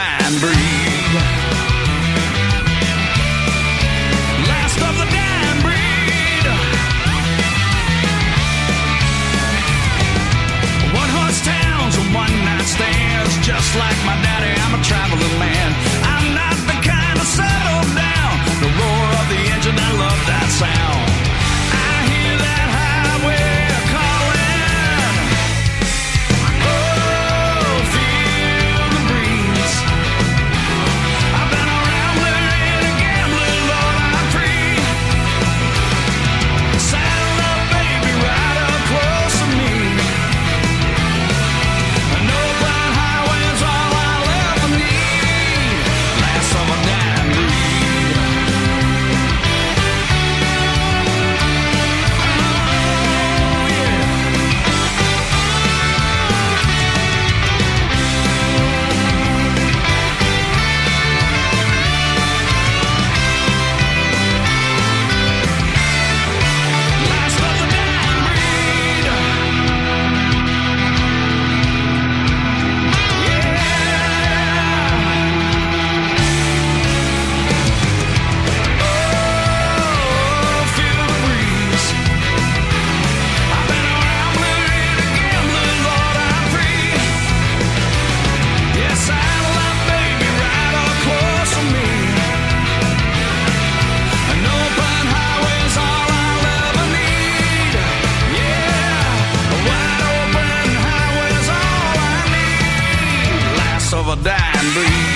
dying breed. Last of the dying breed. One horse towns and one night stands, just like my daddy. dime breathe.